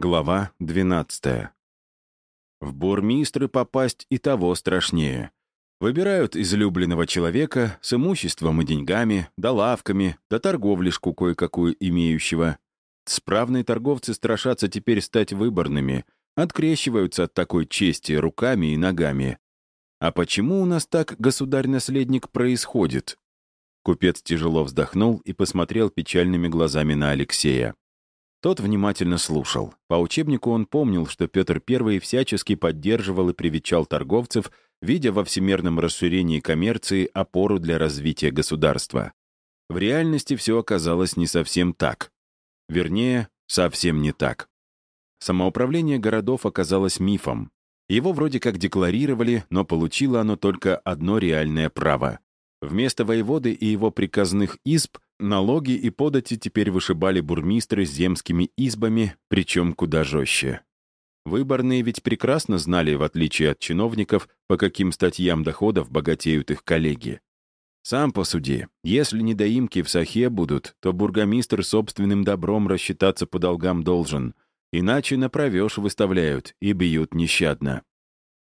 Глава 12. В бурмистры попасть и того страшнее. Выбирают излюбленного человека с имуществом и деньгами, да лавками, да торговлишку кое-какую имеющего. Справные торговцы страшатся теперь стать выборными, открещиваются от такой чести руками и ногами. А почему у нас так, государь-наследник, происходит? Купец тяжело вздохнул и посмотрел печальными глазами на Алексея. Тот внимательно слушал. По учебнику он помнил, что Петр I всячески поддерживал и привечал торговцев, видя во всемирном расширении коммерции опору для развития государства. В реальности все оказалось не совсем так. Вернее, совсем не так. Самоуправление городов оказалось мифом. Его вроде как декларировали, но получило оно только одно реальное право. Вместо воеводы и его приказных изб налоги и подати теперь вышибали бурмистры с земскими избами, причем куда жестче. Выборные ведь прекрасно знали, в отличие от чиновников, по каким статьям доходов богатеют их коллеги. Сам посуди, если недоимки в Сахе будут, то бургомистр собственным добром рассчитаться по долгам должен, иначе на провеж выставляют и бьют нещадно.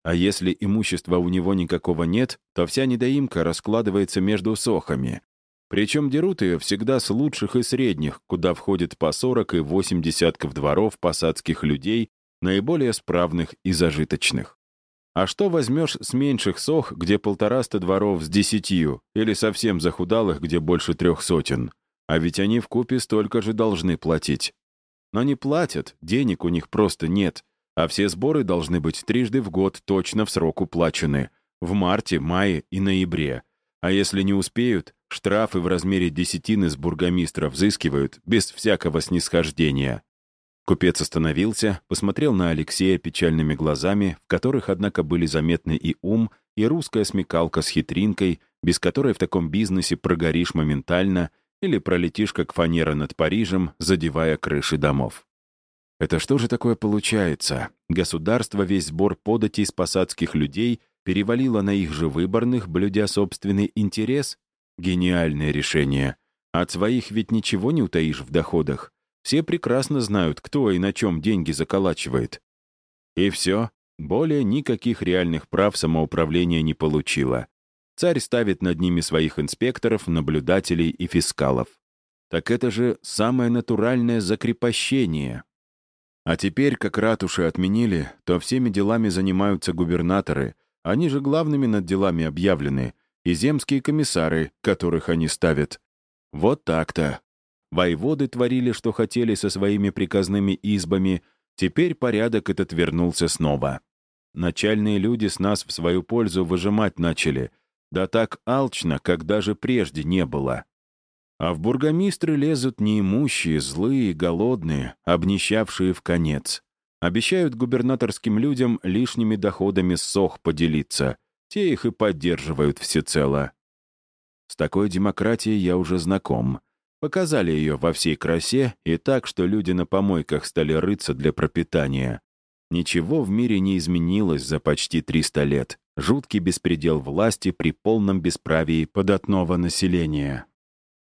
А если имущества у него никакого нет, то вся недоимка раскладывается между сохами. Причем дерут ее всегда с лучших и средних, куда входит по 40 и 8 десятков дворов посадских людей, наиболее справных и зажиточных. А что возьмешь с меньших сох, где полтораста дворов с десятью, или совсем захудалых, где больше трех сотен? А ведь они в купе столько же должны платить. Но не платят, денег у них просто нет, а все сборы должны быть трижды в год точно в срок уплачены. В марте, мае и ноябре. А если не успеют, штрафы в размере десятины с бургомистра взыскивают без всякого снисхождения. Купец остановился, посмотрел на Алексея печальными глазами, в которых, однако, были заметны и ум, и русская смекалка с хитринкой, без которой в таком бизнесе прогоришь моментально или пролетишь, как фанера над Парижем, задевая крыши домов. Это что же такое получается? Государство весь сбор податей с посадских людей перевалило на их же выборных, блюдя собственный интерес? Гениальное решение. От своих ведь ничего не утаишь в доходах. Все прекрасно знают, кто и на чем деньги заколачивает. И все. Более никаких реальных прав самоуправление не получило. Царь ставит над ними своих инспекторов, наблюдателей и фискалов. Так это же самое натуральное закрепощение, а теперь, как ратуши отменили, то всеми делами занимаются губернаторы, они же главными над делами объявлены, и земские комиссары, которых они ставят. Вот так-то. Воеводы творили, что хотели со своими приказными избами, теперь порядок этот вернулся снова. Начальные люди с нас в свою пользу выжимать начали, да так алчно, как даже прежде не было. А в бургомистры лезут неимущие, злые, голодные, обнищавшие в конец. Обещают губернаторским людям лишними доходами сох поделиться. Те их и поддерживают всецело. С такой демократией я уже знаком. Показали ее во всей красе и так, что люди на помойках стали рыться для пропитания. Ничего в мире не изменилось за почти 300 лет. Жуткий беспредел власти при полном бесправии податного населения.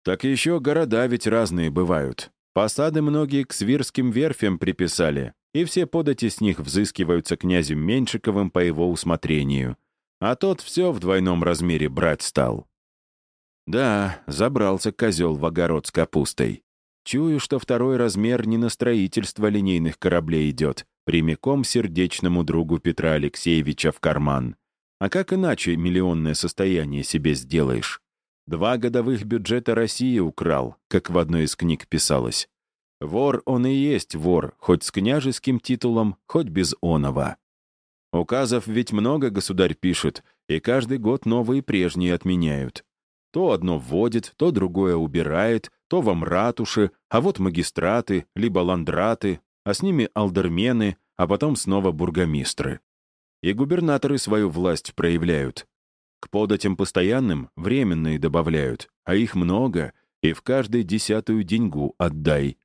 Так еще города ведь разные бывают. Посады многие к свирским верфям приписали, и все подати с них взыскиваются князем Меньшиковым по его усмотрению. А тот все в двойном размере брать стал. Да, забрался козел в огород с капустой. Чую, что второй размер не на строительство линейных кораблей идет, прямиком сердечному другу Петра Алексеевича в карман. А как иначе миллионное состояние себе сделаешь? Два годовых бюджета России украл, как в одной из книг писалось. Вор он и есть вор, хоть с княжеским титулом, хоть без оного. Указов ведь много государь пишет, и каждый год новые прежние отменяют. То одно вводит, то другое убирает, то вам ратуши, а вот магистраты, либо ландраты, а с ними алдермены, а потом снова бургомистры. И губернаторы свою власть проявляют, к податям постоянным временные добавляют, а их много, и в каждой десятую деньгу отдай.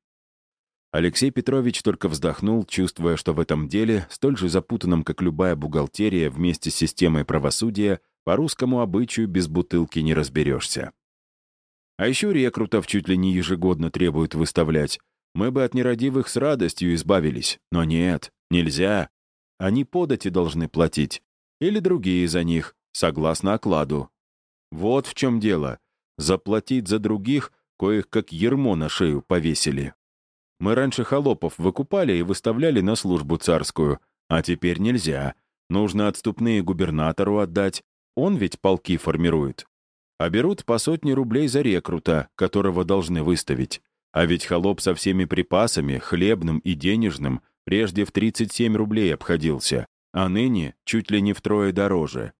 Алексей Петрович только вздохнул, чувствуя, что в этом деле, столь же запутанном, как любая бухгалтерия вместе с системой правосудия, по русскому обычаю без бутылки не разберешься. А еще рекрутов чуть ли не ежегодно требуют выставлять. Мы бы от нерадивых с радостью избавились, но нет, нельзя. Они подати должны платить. Или другие за них, согласно окладу. Вот в чем дело. Заплатить за других, коих как ермо на шею повесили. Мы раньше холопов выкупали и выставляли на службу царскую, а теперь нельзя. Нужно отступные губернатору отдать, он ведь полки формирует. А берут по сотне рублей за рекрута, которого должны выставить. А ведь холоп со всеми припасами, хлебным и денежным, прежде в 37 рублей обходился, а ныне чуть ли не втрое дороже.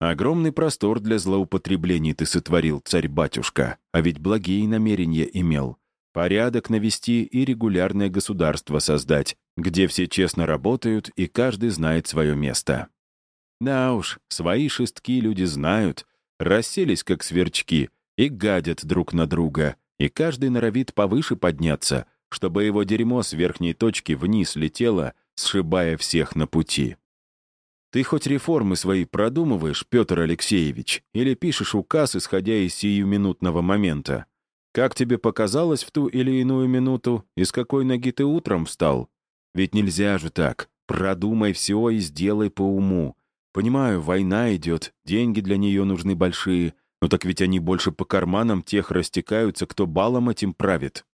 Огромный простор для злоупотреблений ты сотворил, царь-батюшка, а ведь благие намерения имел. Порядок навести и регулярное государство создать, где все честно работают и каждый знает свое место. Да уж, свои шестки люди знают, расселись как сверчки и гадят друг на друга, и каждый норовит повыше подняться, чтобы его дерьмо с верхней точки вниз летело, сшибая всех на пути. Ты хоть реформы свои продумываешь, Петр Алексеевич, или пишешь указ, исходя из сиюминутного момента? Как тебе показалось в ту или иную минуту, из какой ноги ты утром встал? Ведь нельзя же так. Продумай все и сделай по уму. Понимаю, война идет, деньги для нее нужны большие, но так ведь они больше по карманам тех растекаются, кто балом этим правит.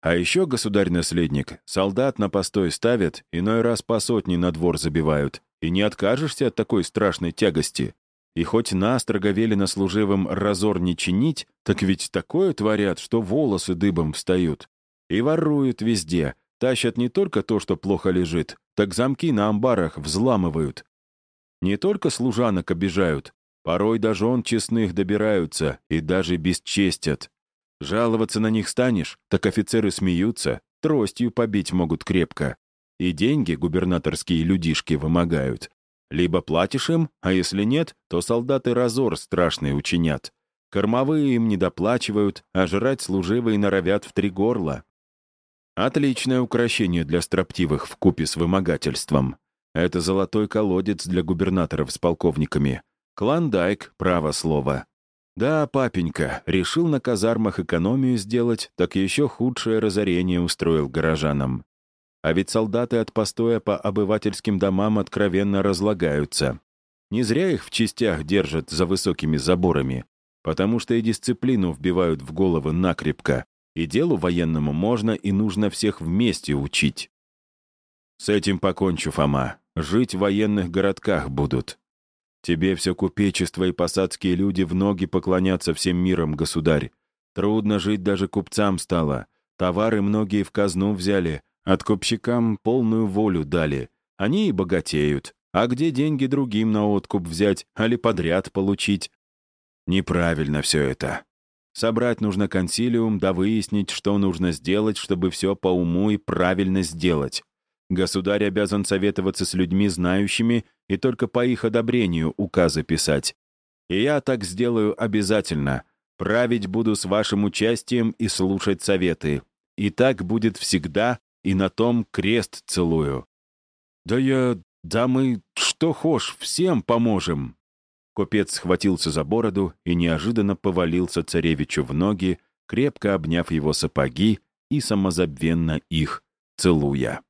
А еще, государь-наследник, солдат на постой ставят, иной раз по сотни на двор забивают, и не откажешься от такой страшной тягости. И хоть настрого велено служивым разор не чинить, так ведь такое творят, что волосы дыбом встают. И воруют везде, тащат не только то, что плохо лежит, так замки на амбарах взламывают. Не только служанок обижают, порой даже он честных добираются и даже бесчестят. Жаловаться на них станешь, так офицеры смеются, тростью побить могут крепко. И деньги губернаторские людишки вымогают. Либо платишь им, а если нет, то солдаты разор страшный учинят. Кормовые им не доплачивают, а жрать служивые норовят в три горла. Отличное украшение для строптивых в купе с вымогательством. Это золотой колодец для губернаторов с полковниками. Клондайк, право слово. Да, папенька, решил на казармах экономию сделать, так еще худшее разорение устроил горожанам. А ведь солдаты от постоя по обывательским домам откровенно разлагаются. Не зря их в частях держат за высокими заборами, потому что и дисциплину вбивают в головы накрепко, и делу военному можно и нужно всех вместе учить. С этим покончу, Фома. Жить в военных городках будут. Тебе все купечество и посадские люди в ноги поклонятся всем миром, государь. Трудно жить даже купцам стало. Товары многие в казну взяли, Откупщикам полную волю дали. Они и богатеют. А где деньги другим на откуп взять, али подряд получить? Неправильно все это. Собрать нужно консилиум, да выяснить, что нужно сделать, чтобы все по уму и правильно сделать. Государь обязан советоваться с людьми знающими и только по их одобрению указы писать. И я так сделаю обязательно. Править буду с вашим участием и слушать советы. И так будет всегда и на том крест целую. Да я... да мы... что хошь, всем поможем. Купец схватился за бороду и неожиданно повалился царевичу в ноги, крепко обняв его сапоги и самозабвенно их целуя.